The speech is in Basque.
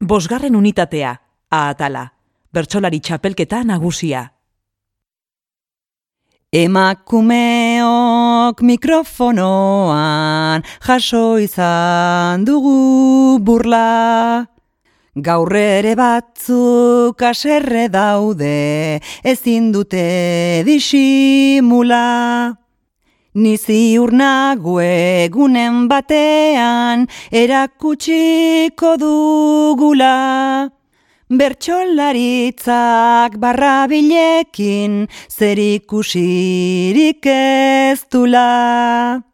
Bosgarren unitatea, ahatala, bertsolari txapelketa nagusia. Emakumeok mikrofonoan jaso izan dugu burla. Gaur ere batzuk aserre daude ezin dute disimula. Nizi urnago egunen batean erakutsiko dugula. Bertxolaritzak barrabilekin zer ikusirik ez dula.